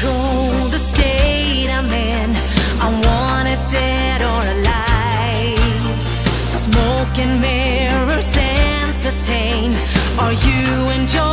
control the state I'm in. I want it dead or alive. Smoke and mirrors entertain. Are you enjoying?